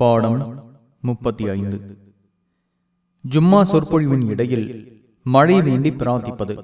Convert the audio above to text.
பாடம் முப்பத்தி ஐந்து. ஜும்மா சொற்பொழிவின் இடையில் மழை வேண்டி பிரார்த்திப்பது.